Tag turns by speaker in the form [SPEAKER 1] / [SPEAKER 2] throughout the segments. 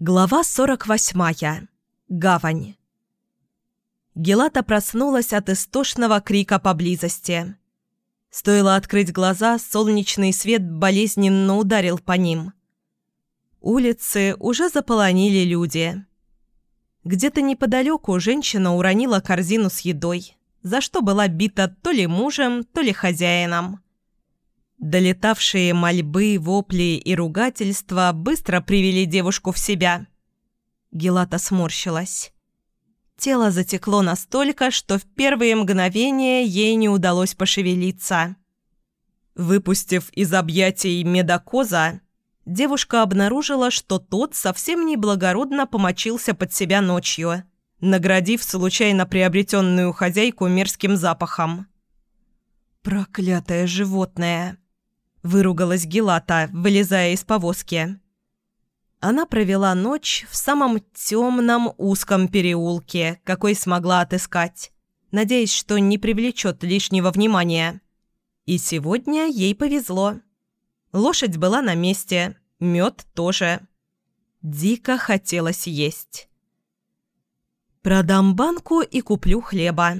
[SPEAKER 1] Глава 48. Гавань. Гелата проснулась от истошного крика поблизости. Стоило открыть глаза, солнечный свет болезненно ударил по ним. Улицы уже заполонили люди. Где-то неподалеку женщина уронила корзину с едой, за что была бита то ли мужем, то ли хозяином. Долетавшие мольбы, вопли и ругательства быстро привели девушку в себя. Гелата сморщилась. Тело затекло настолько, что в первые мгновения ей не удалось пошевелиться. Выпустив из объятий медокоза, девушка обнаружила, что тот совсем неблагородно помочился под себя ночью, наградив случайно приобретенную хозяйку мерзким запахом. «Проклятое животное!» Выругалась Гелата, вылезая из повозки. Она провела ночь в самом темном узком переулке, какой смогла отыскать, надеясь, что не привлечет лишнего внимания. И сегодня ей повезло. Лошадь была на месте, мед тоже. Дико хотелось есть. «Продам банку и куплю хлеба.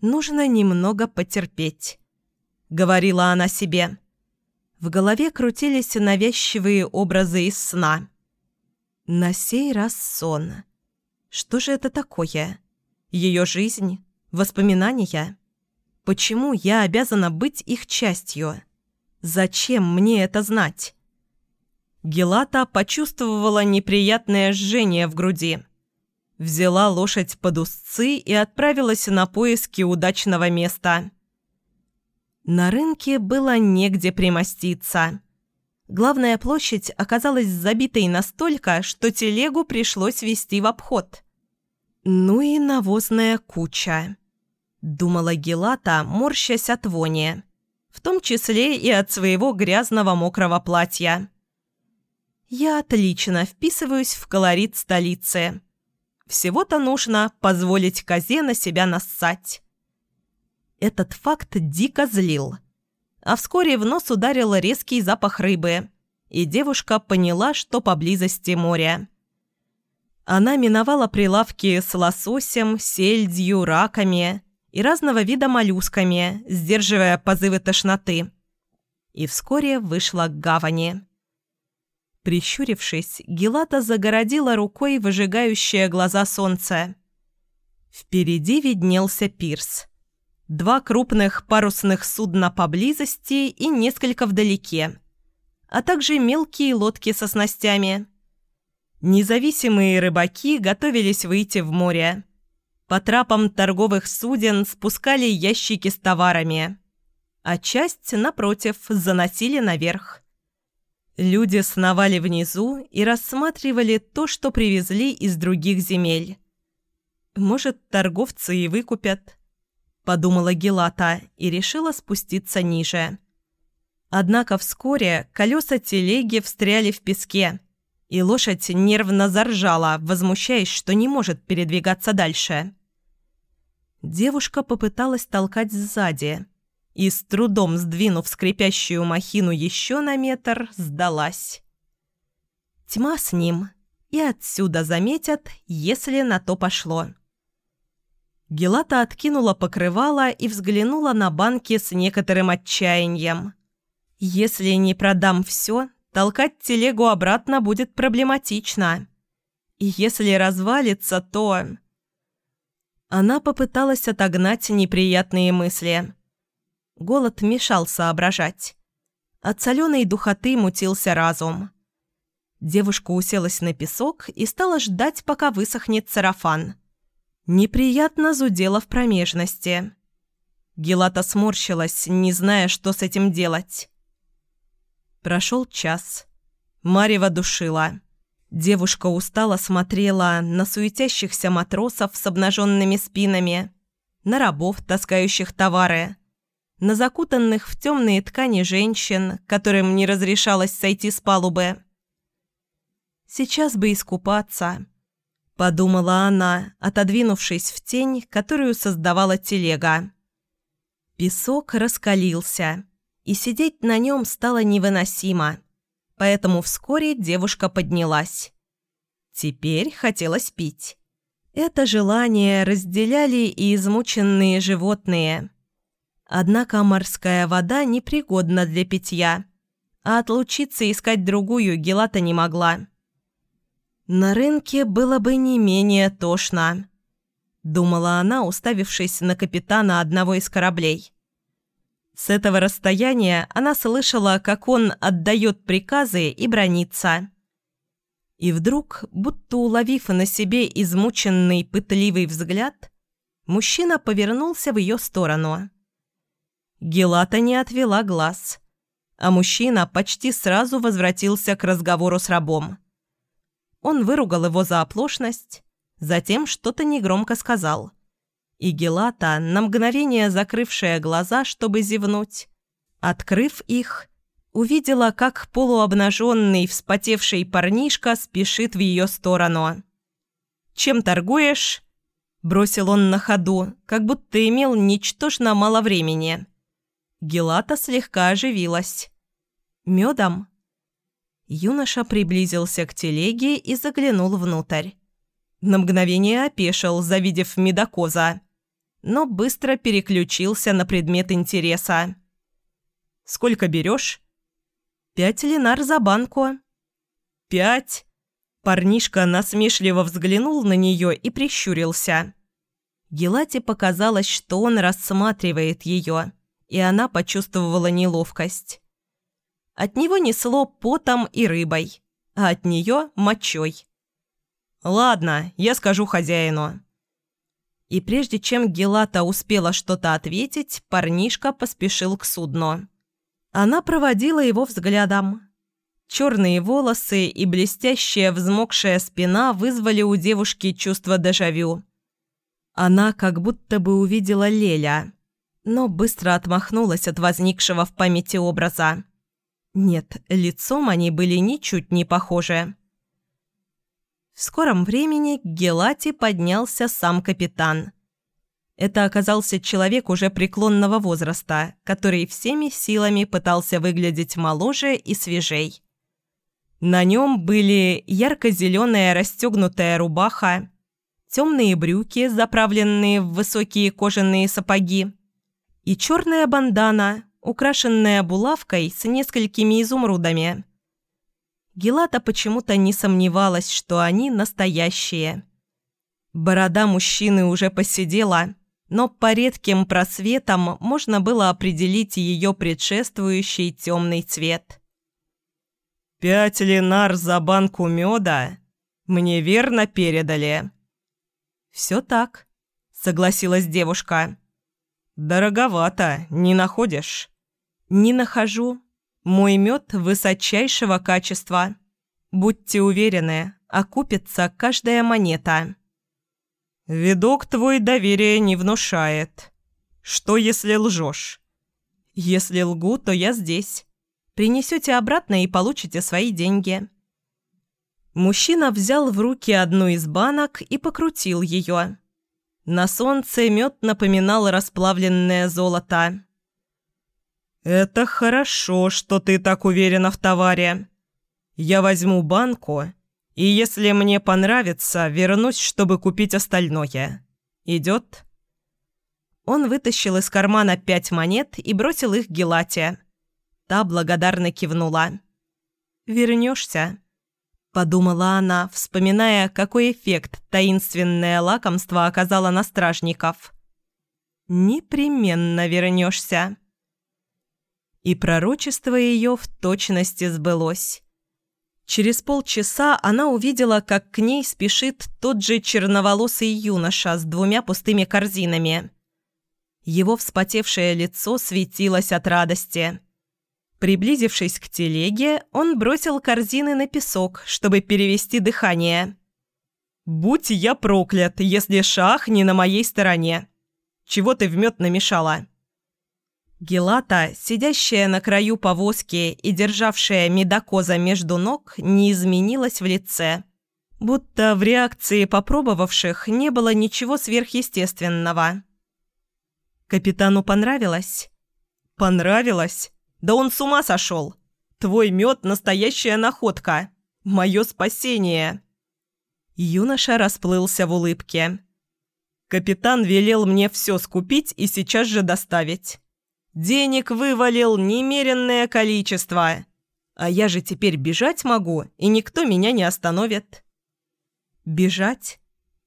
[SPEAKER 1] Нужно немного потерпеть», — говорила она себе. В голове крутились навязчивые образы из сна. На сей раз сон. Что же это такое? Ее жизнь? Воспоминания? Почему я обязана быть их частью? Зачем мне это знать? Гелата почувствовала неприятное жжение в груди. Взяла лошадь под узцы и отправилась на поиски удачного места – на рынке было негде примоститься. Главная площадь оказалась забитой настолько, что телегу пришлось вести в обход. «Ну и навозная куча», — думала Гелата, морщась от вони, в том числе и от своего грязного мокрого платья. «Я отлично вписываюсь в колорит столицы. Всего-то нужно позволить козе на себя нассать». Этот факт дико злил. А вскоре в нос ударил резкий запах рыбы, и девушка поняла, что поблизости море. Она миновала прилавки с лососем, сельдью, раками и разного вида моллюсками, сдерживая позывы тошноты. И вскоре вышла к гавани. Прищурившись, Гелата загородила рукой выжигающее глаза солнце. Впереди виднелся пирс два крупных парусных судна поблизости и несколько вдалеке, а также мелкие лодки со снастями. Независимые рыбаки готовились выйти в море. По трапам торговых суден спускали ящики с товарами, а часть, напротив, заносили наверх. Люди сновали внизу и рассматривали то, что привезли из других земель. Может, торговцы и выкупят – подумала Гелата и решила спуститься ниже. Однако вскоре колеса телеги встряли в песке, и лошадь нервно заржала, возмущаясь, что не может передвигаться дальше. Девушка попыталась толкать сзади и, с трудом сдвинув скрипящую махину еще на метр, сдалась. Тьма с ним, и отсюда заметят, если на то пошло. Гелата откинула покрывало и взглянула на банки с некоторым отчаянием. «Если не продам все, толкать телегу обратно будет проблематично. И если развалится, то...» Она попыталась отогнать неприятные мысли. Голод мешал соображать. От соленой духоты мутился разум. Девушка уселась на песок и стала ждать, пока высохнет сарафан – Неприятно зудело в промежности. Гелата сморщилась, не зная, что с этим делать. Прошел час. Марева душила. Девушка устало смотрела на суетящихся матросов с обнаженными спинами, на рабов, таскающих товары, на закутанных в темные ткани женщин, которым не разрешалось сойти с палубы. Сейчас бы искупаться. – подумала она, отодвинувшись в тень, которую создавала телега. Песок раскалился, и сидеть на нем стало невыносимо, поэтому вскоре девушка поднялась. Теперь хотелось пить. Это желание разделяли и измученные животные. Однако морская вода непригодна для питья, а отлучиться искать другую Гелата не могла. На рынке было бы не менее тошно, думала она, уставившись на капитана одного из кораблей. С этого расстояния она слышала, как он отдает приказы и бронится. И вдруг, будто уловив на себе измученный пытливый взгляд, мужчина повернулся в ее сторону. Гелата не отвела глаз, а мужчина почти сразу возвратился к разговору с рабом. Он выругал его за оплошность, затем что-то негромко сказал. И Гелата, на мгновение закрывшая глаза, чтобы зевнуть, открыв их, увидела, как полуобнаженный, вспотевший парнишка спешит в ее сторону. «Чем торгуешь?» – бросил он на ходу, как будто имел ничтожно мало времени. Гелата слегка оживилась. «Медом?» Юноша приблизился к телеге и заглянул внутрь. На мгновение опешил, завидев медокоза, но быстро переключился на предмет интереса. «Сколько берешь?» «Пять линар за банку». «Пять?» Парнишка насмешливо взглянул на нее и прищурился. Гелате показалось, что он рассматривает ее, и она почувствовала неловкость. От него несло потом и рыбой, а от нее – мочой. «Ладно, я скажу хозяину». И прежде чем Гелата успела что-то ответить, парнишка поспешил к судну. Она проводила его взглядом. Черные волосы и блестящая взмокшая спина вызвали у девушки чувство дежавю. Она как будто бы увидела Леля, но быстро отмахнулась от возникшего в памяти образа. Нет, лицом они были ничуть не похожи. В скором времени к Гелате поднялся сам капитан – это оказался человек уже преклонного возраста, который всеми силами пытался выглядеть моложе и свежей. На нем были ярко-зеленая расстегнутая рубаха, темные брюки, заправленные в высокие кожаные сапоги, и черная бандана, украшенная булавкой с несколькими изумрудами. Гелата почему-то не сомневалась, что они настоящие. Борода мужчины уже посидела, но по редким просветам можно было определить ее предшествующий темный цвет. «Пять линар за банку меда? Мне верно передали?» «Все так», — согласилась девушка. «Дороговато, не находишь?» «Не нахожу. Мой мед высочайшего качества. Будьте уверены, окупится каждая монета». «Видок твой доверия не внушает. Что, если лжешь?» «Если лгу, то я здесь. Принесете обратно и получите свои деньги». Мужчина взял в руки одну из банок и покрутил ее. На солнце мед напоминал расплавленное золото. «Это хорошо, что ты так уверена в товаре. Я возьму банку и если мне понравится, вернусь, чтобы купить остальное. Идет?» Он вытащил из кармана пять монет и бросил их Гелате. Та благодарно кивнула. «Вернешься?» – подумала она, вспоминая, какой эффект таинственное лакомство оказало на стражников. «Непременно вернешься». И пророчество ее в точности сбылось. Через полчаса она увидела, как к ней спешит тот же черноволосый юноша с двумя пустыми корзинами. Его вспотевшее лицо светилось от радости. Приблизившись к телеге, он бросил корзины на песок, чтобы перевести дыхание. «Будь я проклят, если шах не на моей стороне! Чего ты в мед намешала?» Гелата, сидящая на краю повозки и державшая медокоза между ног, не изменилась в лице. Будто в реакции попробовавших не было ничего сверхъестественного. «Капитану понравилось?» «Понравилось? Да он с ума сошел! Твой мед – настоящая находка! Мое спасение!» Юноша расплылся в улыбке. «Капитан велел мне все скупить и сейчас же доставить. Денег вывалил немеренное количество. А я же теперь бежать могу, и никто меня не остановит». «Бежать?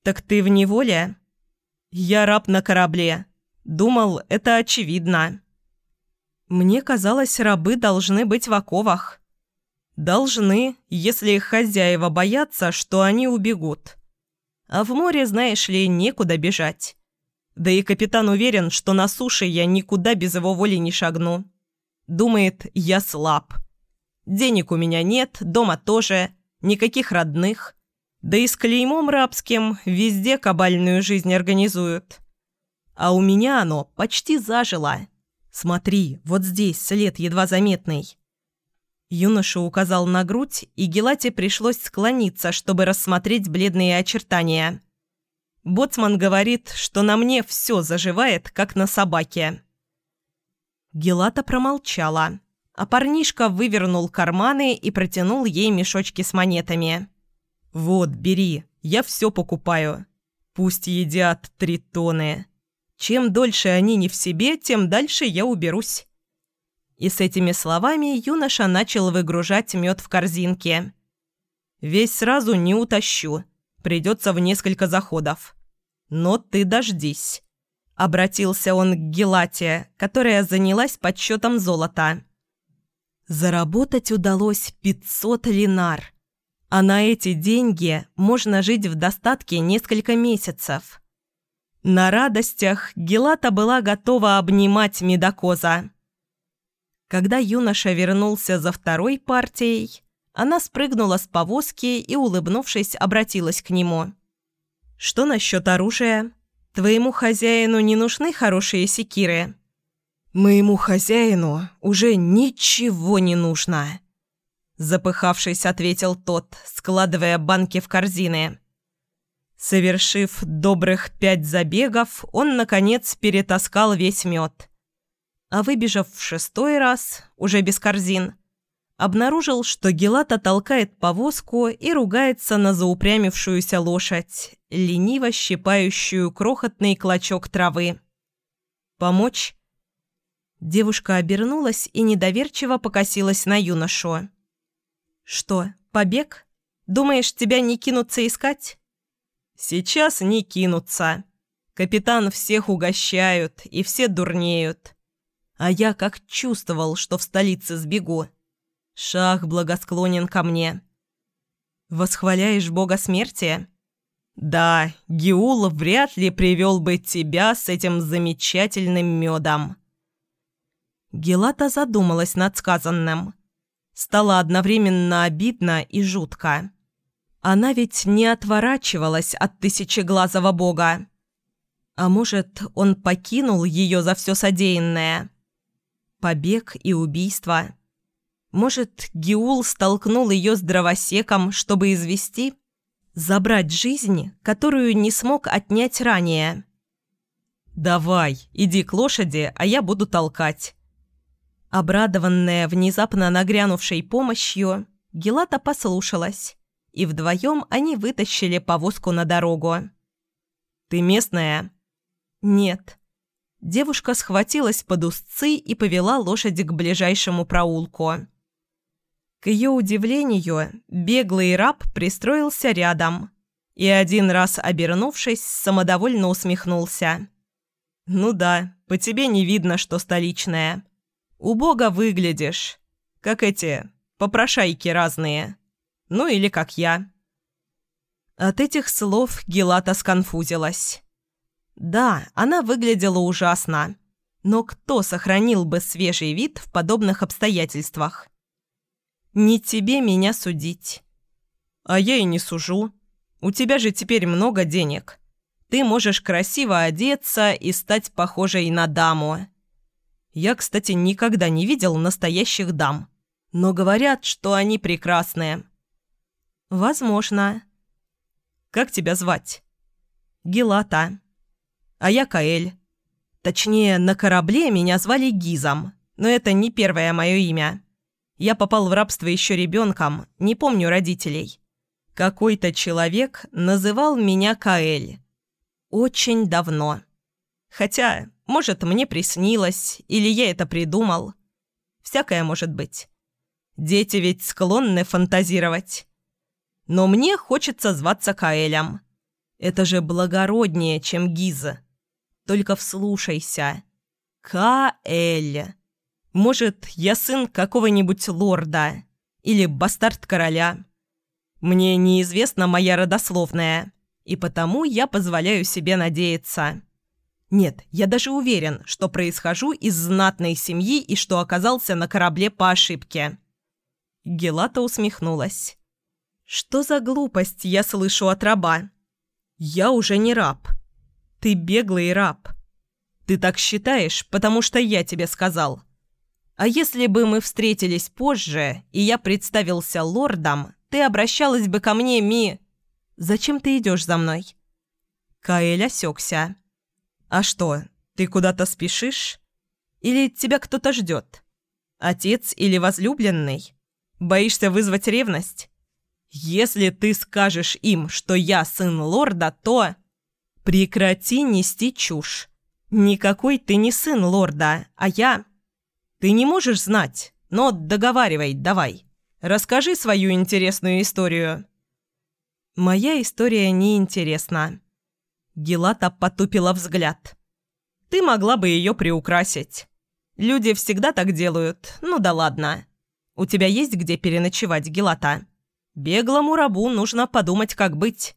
[SPEAKER 1] Так ты в неволе?» «Я раб на корабле. Думал, это очевидно». «Мне казалось, рабы должны быть в оковах». «Должны, если их хозяева боятся, что они убегут. А в море, знаешь ли, некуда бежать. Да и капитан уверен, что на суше я никуда без его воли не шагну. Думает, я слаб. Денег у меня нет, дома тоже, никаких родных. Да и с клеймом рабским везде кабальную жизнь организуют. А у меня оно почти зажило. Смотри, вот здесь след едва заметный. Юноша указал на грудь, и Гелате пришлось склониться, чтобы рассмотреть бледные очертания. Боцман говорит, что на мне все заживает, как на собаке. Гелата промолчала, а парнишка вывернул карманы и протянул ей мешочки с монетами. «Вот, бери, я все покупаю. Пусть едят три тоны. Чем дольше они не в себе, тем дальше я уберусь». И с этими словами юноша начал выгружать мед в корзинке. «Весь сразу не утащу. Придется в несколько заходов. Но ты дождись». Обратился он к Гелате, которая занялась подсчетом золота. Заработать удалось 500 линар. А на эти деньги можно жить в достатке несколько месяцев. На радостях Гелата была готова обнимать медокоза. Когда юноша вернулся за второй партией, она спрыгнула с повозки и, улыбнувшись, обратилась к нему. «Что насчет оружия? Твоему хозяину не нужны хорошие секиры?» «Моему хозяину уже ничего не нужно», – запыхавшись, ответил тот, складывая банки в корзины. Совершив добрых пять забегов, он, наконец, перетаскал весь мед – а выбежав в шестой раз, уже без корзин, обнаружил, что Гелата толкает повозку и ругается на заупрямившуюся лошадь, лениво щипающую крохотный клочок травы. «Помочь?» Девушка обернулась и недоверчиво покосилась на юношу. «Что, побег? Думаешь, тебя не кинутся искать?» «Сейчас не кинутся. Капитан всех угощают, и все дурнеют. А я как чувствовал, что в столице сбегу. Шах благосклонен ко мне. Восхваляешь бога смерти? Да, Геул вряд ли привел бы тебя с этим замечательным медом. Гелата задумалась над сказанным. Стало одновременно обидно и жутко. Она ведь не отворачивалась от тысячеглазого бога. А может, он покинул ее за все содеянное? побег и убийство. Может, Геул столкнул ее с дровосеком, чтобы извести? Забрать жизнь, которую не смог отнять ранее. «Давай, иди к лошади, а я буду толкать». Обрадованная внезапно нагрянувшей помощью, Гелата послушалась, и вдвоем они вытащили повозку на дорогу. «Ты местная?» «Нет», Девушка схватилась под узцы и повела лошади к ближайшему проулку. К ее удивлению, беглый раб пристроился рядом и один раз, обернувшись, самодовольно усмехнулся. «Ну да, по тебе не видно, что столичная. Убого выглядишь, как эти попрошайки разные. Ну или как я». От этих слов Гелата сконфузилась. Да, она выглядела ужасно. Но кто сохранил бы свежий вид в подобных обстоятельствах? Не тебе меня судить. А я и не сужу. У тебя же теперь много денег. Ты можешь красиво одеться и стать похожей на даму. Я, кстати, никогда не видел настоящих дам. Но говорят, что они прекрасные. Возможно. Как тебя звать? Гелата. А я Каэль. Точнее, на корабле меня звали Гизом, но это не первое мое имя. Я попал в рабство еще ребенком, не помню родителей. Какой-то человек называл меня Каэль. Очень давно. Хотя, может, мне приснилось, или я это придумал. Всякое может быть. Дети ведь склонны фантазировать. Но мне хочется зваться Каэлем. Это же благороднее, чем Гиза. Только вслушайся. Каэль. Может, я сын какого-нибудь лорда или бастард короля. Мне неизвестна моя родословная, и потому я позволяю себе надеяться. Нет, я даже уверен, что происхожу из знатной семьи и что оказался на корабле по ошибке». Гелата усмехнулась. «Что за глупость я слышу от раба? Я уже не раб. Ты беглый раб. Ты так считаешь, потому что я тебе сказал. А если бы мы встретились позже, и я представился лордом, ты обращалась бы ко мне, Ми... Зачем ты идешь за мной?» Каэль осекся. «А что, ты куда-то спешишь? Или тебя кто-то ждет? Отец или возлюбленный? Боишься вызвать ревность? Если ты скажешь им, что я сын лорда, то... Прекрати нести чушь. Никакой ты не сын лорда, а я... Ты не можешь знать, но договаривай, давай». Расскажи свою интересную историю». «Моя история неинтересна». Гелата потупила взгляд. «Ты могла бы ее приукрасить. Люди всегда так делают, ну да ладно. У тебя есть где переночевать, Гелата? Беглому рабу нужно подумать, как быть».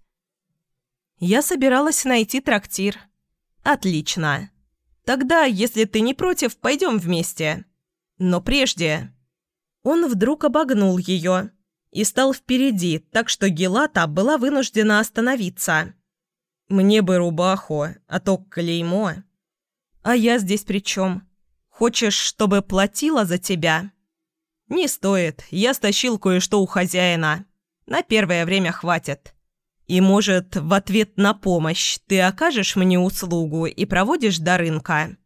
[SPEAKER 1] «Я собиралась найти трактир». «Отлично. Тогда, если ты не против, пойдем вместе. Но прежде...» Он вдруг обогнул ее и стал впереди, так что Гелата была вынуждена остановиться. «Мне бы рубаху, а то клеймо». «А я здесь при чем? Хочешь, чтобы платила за тебя?» «Не стоит. Я стащил кое-что у хозяина. На первое время хватит. И, может, в ответ на помощь ты окажешь мне услугу и проводишь до рынка?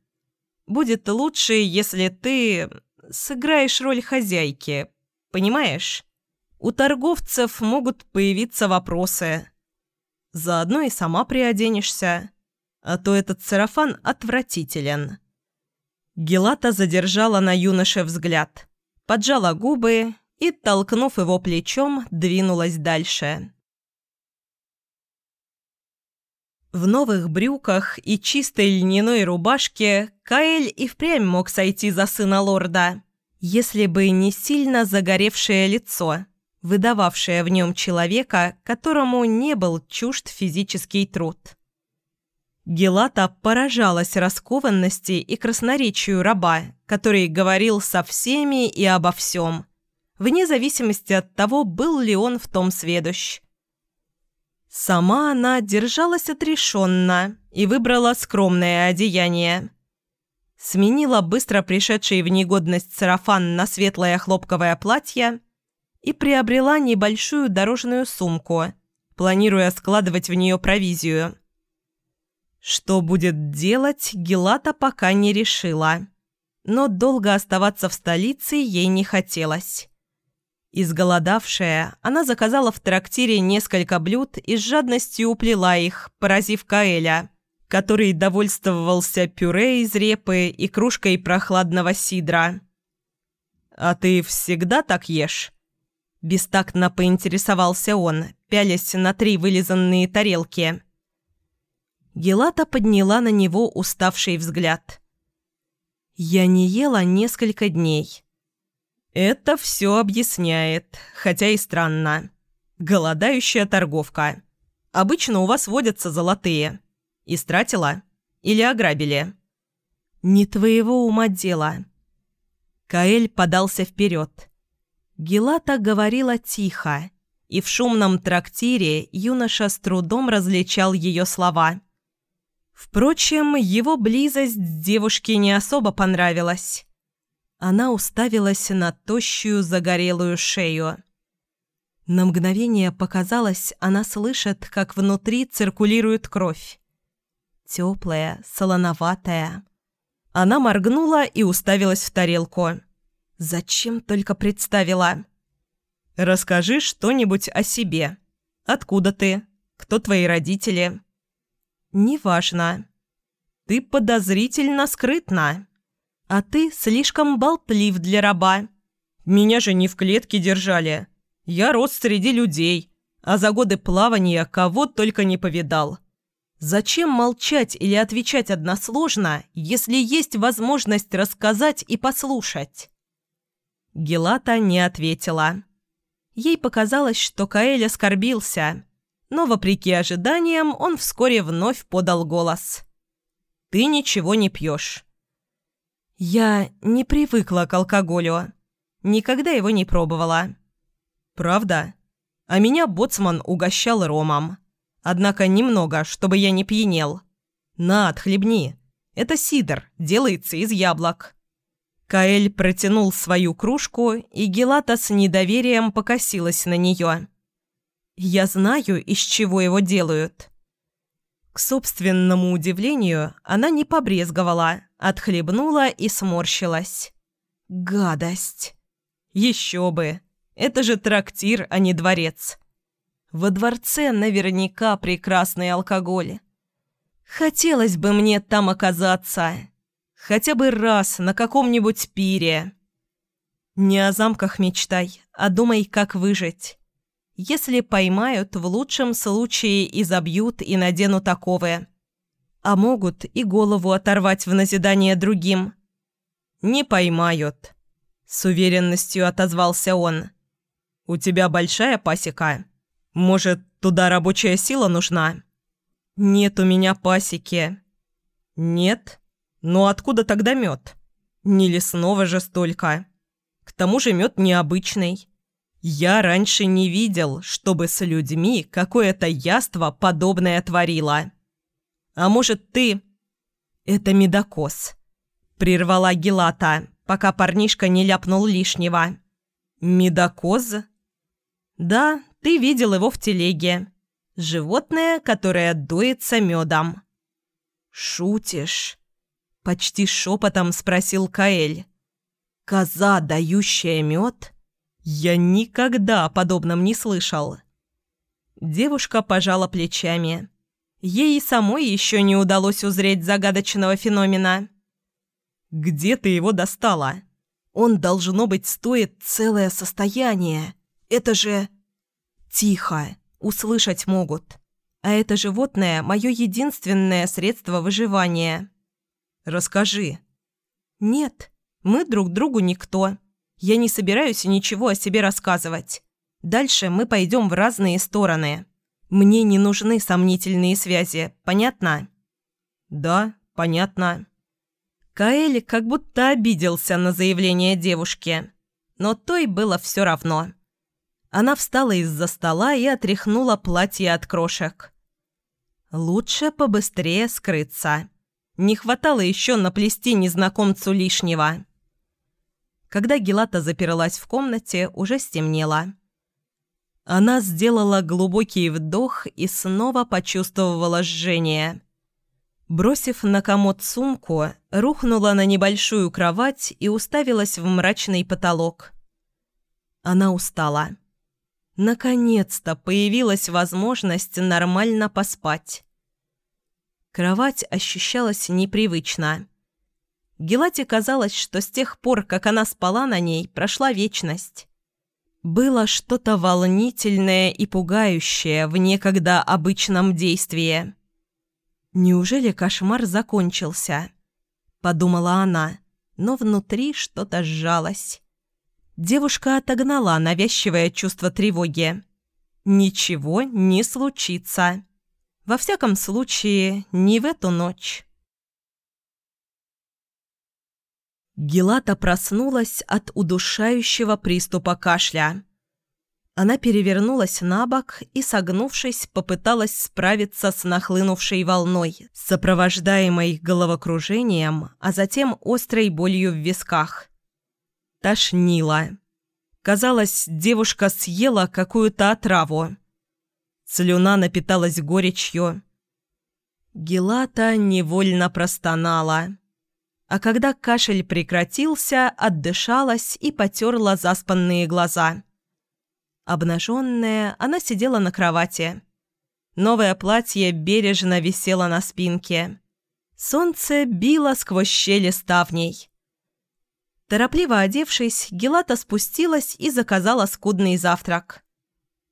[SPEAKER 1] Будет лучше, если ты сыграешь роль хозяйки, понимаешь? У торговцев могут появиться вопросы. Заодно и сама приоденешься, а то этот сарафан отвратителен». Гелата задержала на юноше взгляд, поджала губы и, толкнув его плечом, двинулась дальше. В новых брюках и чистой льняной рубашке Каэль и впрямь мог сойти за сына лорда, если бы не сильно загоревшее лицо, выдававшее в нем человека, которому не был чужд физический труд. Гелата поражалась раскованности и красноречию раба, который говорил со всеми и обо всем, вне зависимости от того, был ли он в том сведущ. Сама она держалась отрешенно и выбрала скромное одеяние. Сменила быстро пришедший в негодность сарафан на светлое хлопковое платье и приобрела небольшую дорожную сумку, планируя складывать в нее провизию. Что будет делать, Гелата пока не решила. Но долго оставаться в столице ей не хотелось. Изголодавшая, она заказала в трактире несколько блюд и с жадностью уплела их, поразив Каэля, который довольствовался пюре из репы и кружкой прохладного сидра. «А ты всегда так ешь?» Бестактно поинтересовался он, пялясь на три вылизанные тарелки. Гелата подняла на него уставший взгляд. «Я не ела несколько дней». Это все объясняет, хотя и странно. Голодающая торговка. Обычно у вас водятся золотые. Истратила? Или ограбили? Не твоего ума дело. Каэль подался вперед. Гелата говорила тихо, и в шумном трактире юноша с трудом различал ее слова. Впрочем, его близость девушке не особо понравилась. Она уставилась на тощую загорелую шею. На мгновение показалось, она слышит, как внутри циркулирует кровь. Теплая, солоноватая. Она моргнула и уставилась в тарелку. Зачем только представила? «Расскажи что-нибудь о себе», Откуда ты? Кто твои родители?» «Неважно. Ты подозрительно скрытна. А ты слишком болтлив для раба. Меня же не в клетке держали. Я рос среди людей, а за годы плавания кого только не повидал. Зачем молчать или отвечать односложно, если есть возможность рассказать и послушать?» Гелата не ответила. Ей показалось, что Каэль оскорбился, но, вопреки ожиданиям, он вскоре вновь подал голос. «Ты ничего не пьешь». «Я не привыкла к алкоголю. Никогда его не пробовала». «Правда? А меня боцман угощал ромом. Однако немного, чтобы я не пьянел. На, отхлебни. Это сидр, делается из яблок». Каэль протянул свою кружку, и Гелата с недоверием покосилась на нее. «Я знаю, из чего его делают». К собственному удивлению, она не побрезговала, отхлебнула и сморщилась. «Гадость!» «Еще бы! Это же трактир, а не дворец!» «Во дворце наверняка прекрасный алкоголь. Хотелось бы мне там оказаться!» Хотя бы раз на каком-нибудь пире. Не о замках мечтай, а думай, как выжить. Если поймают, в лучшем случае изобьют и наденут оковы. А могут и голову оторвать в назидание другим. «Не поймают», — с уверенностью отозвался он. «У тебя большая пасека? Может, туда рабочая сила нужна?» «Нет у меня пасеки». «Нет?» Но откуда тогда мед? Не лесного же столько. К тому же мед необычный. Я раньше не видел, чтобы с людьми какое-то яство подобное творило. А может, ты... Это медокос. Прервала Гелата, пока парнишка не ляпнул лишнего. Медокоз? Да, ты видел его в телеге. Животное, которое дуется медом. Шутишь? Почти шепотом спросил Каэль. «Коза, дающая мед? Я никогда о подобном не слышал». Девушка пожала плечами. Ей самой еще не удалось узреть загадочного феномена. «Где ты его достала?» «Он, должно быть, стоит целое состояние. Это же...» «Тихо. Услышать могут. А это животное – мое единственное средство выживания». Расскажи». «Нет, мы друг другу никто. Я не собираюсь ничего о себе рассказывать. Дальше мы пойдем в разные стороны. Мне не нужны сомнительные связи, понятно?» «Да, понятно». Каэль как будто обиделся на заявление девушки, но той было все равно. Она встала из-за стола и отряхнула платье от крошек. «Лучше побыстрее скрыться». Не хватало еще наплести незнакомцу лишнего. Когда Гелата запиралась в комнате, уже стемнело. Она сделала глубокий вдох и снова почувствовала жжение. Бросив на комод сумку, рухнула на небольшую кровать и уставилась в мрачный потолок. Она устала. Наконец-то появилась возможность нормально поспать. Кровать ощущалась непривычно. Гелате казалось, что с тех пор, как она спала на ней, прошла вечность. Было что-то волнительное и пугающее в некогда обычном действии. «Неужели кошмар закончился?» – подумала она, но внутри что-то сжалось. Девушка отогнала навязчивое чувство тревоги. «Ничего не случится». Во всяком случае, не в эту ночь. Гелата проснулась от удушающего приступа кашля. Она перевернулась на бок и, согнувшись, попыталась справиться с нахлынувшей волной, сопровождаемой головокружением, а затем острой болью в висках. Тошнило. Казалось, девушка съела какую-то отраву. Слюна напиталась горечью. Гелата невольно простонала. А когда кашель прекратился, отдышалась и потерла заспанные глаза. Обнаженная, она сидела на кровати. Новое платье бережно висело на спинке. Солнце било сквозь щели ставней. Торопливо одевшись, Гелата спустилась и заказала скудный завтрак.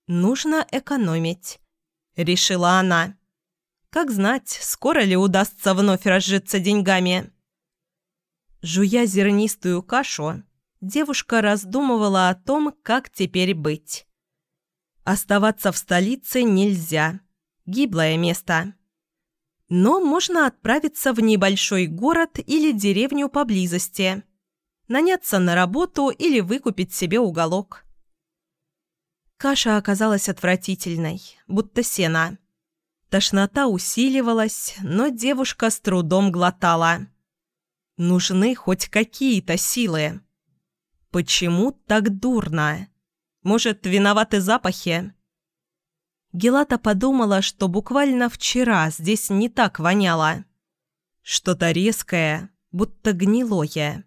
[SPEAKER 1] «Нужно экономить», — решила она. «Как знать, скоро ли удастся вновь разжиться деньгами?» Жуя зернистую кашу, девушка раздумывала о том, как теперь быть. Оставаться в столице нельзя. Гиблое место. Но можно отправиться в небольшой город или деревню поблизости. Наняться на работу или выкупить себе уголок. Каша оказалась отвратительной, будто сена. Тошнота усиливалась, но девушка с трудом глотала. Нужны хоть какие-то силы. Почему так дурно? Может, виноваты запахи? Гелата подумала, что буквально вчера здесь не так воняло. Что-то резкое, будто гнилое,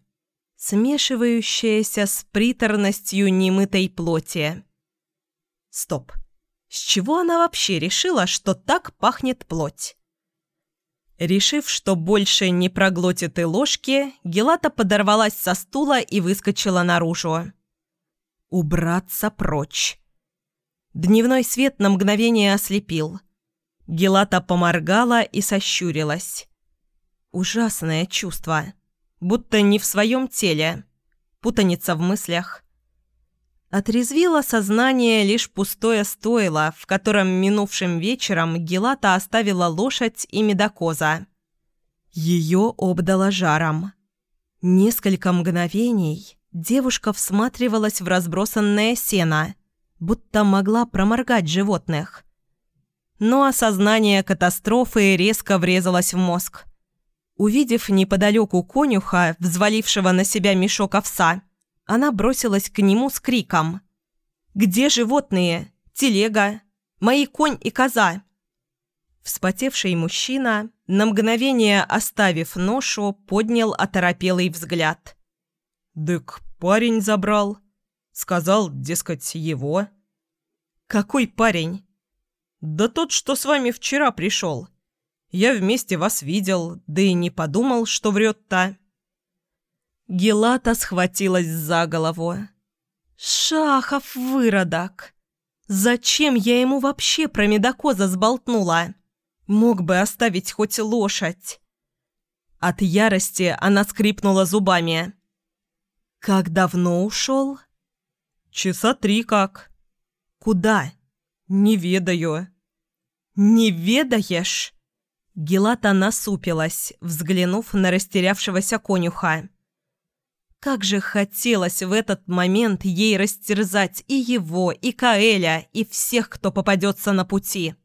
[SPEAKER 1] смешивающееся с приторностью немытой плоти. Стоп. С чего она вообще решила, что так пахнет плоть? Решив, что больше не проглотит и ложки, Гелата подорвалась со стула и выскочила наружу. «Убраться прочь!» Дневной свет на мгновение ослепил. Гелата поморгала и сощурилась. Ужасное чувство. Будто не в своем теле. Путаница в мыслях. Отрезвило сознание лишь пустое стойло, в котором минувшим вечером Гелата оставила лошадь и медокоза. Ее обдало жаром. Несколько мгновений девушка всматривалась в разбросанное сено, будто могла проморгать животных. Но осознание катастрофы резко врезалось в мозг. Увидев неподалеку конюха, взвалившего на себя мешок овса, она бросилась к нему с криком. «Где животные? Телега? Мои конь и коза?» Вспотевший мужчина, на мгновение оставив ношу, поднял оторопелый взгляд. «Дык, парень забрал. Сказал, дескать, его». «Какой парень?» «Да тот, что с вами вчера пришел. Я вместе вас видел, да и не подумал, что врет-то». Гелата схватилась за голову. «Шахов выродок! Зачем я ему вообще про медокоза сболтнула? Мог бы оставить хоть лошадь!» От ярости она скрипнула зубами. «Как давно ушел?» «Часа три как». «Куда?» «Не ведаю». «Не ведаешь?» Гелата насупилась, взглянув на растерявшегося конюха. Как же хотелось в этот момент ей растерзать и его, и Каэля, и всех, кто попадется на пути.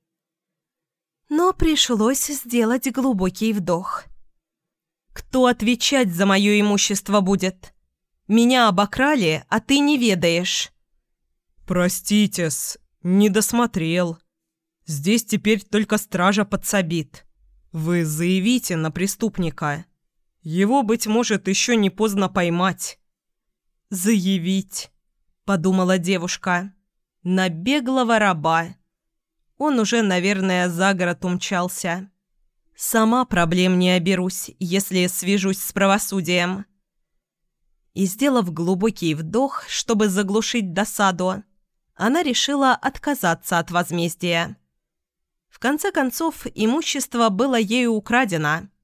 [SPEAKER 1] Но пришлось сделать глубокий вдох. «Кто отвечать за мое имущество будет? Меня обокрали, а ты не ведаешь». «Простите-с, не досмотрел. Здесь теперь только стража подсобит. Вы заявите на преступника». Его, быть может, еще не поздно поймать. «Заявить», — подумала девушка, — «на беглого раба». Он уже, наверное, за город умчался. Сама проблем не оберусь, если свяжусь с правосудием. И, сделав глубокий вдох, чтобы заглушить досаду, она решила отказаться от возмездия. В конце концов, имущество было ею украдено —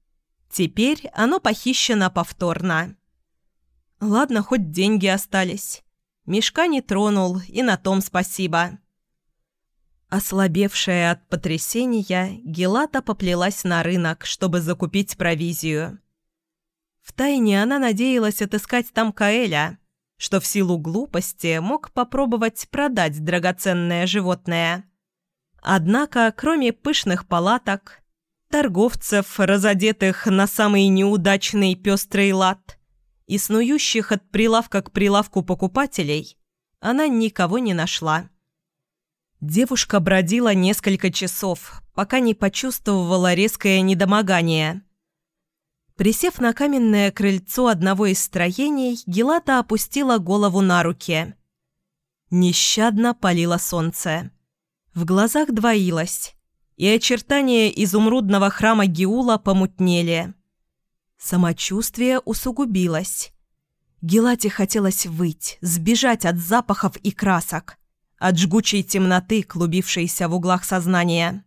[SPEAKER 1] Теперь оно похищено повторно. Ладно, хоть деньги остались. Мешка не тронул, и на том спасибо. Ослабевшая от потрясения, Гелата поплелась на рынок, чтобы закупить провизию. Втайне она надеялась отыскать там Каэля, что в силу глупости мог попробовать продать драгоценное животное. Однако, кроме пышных палаток, торговцев, разодетых на самый неудачный пестрый лад, и снующих от прилавка к прилавку покупателей, она никого не нашла. Девушка бродила несколько часов, пока не почувствовала резкое недомогание. Присев на каменное крыльцо одного из строений, Гелата опустила голову на руки. Нещадно палило солнце. В глазах двоилось, и очертания изумрудного храма Геула помутнели. Самочувствие усугубилось. Гелате хотелось выть, сбежать от запахов и красок, от жгучей темноты, клубившейся в углах сознания.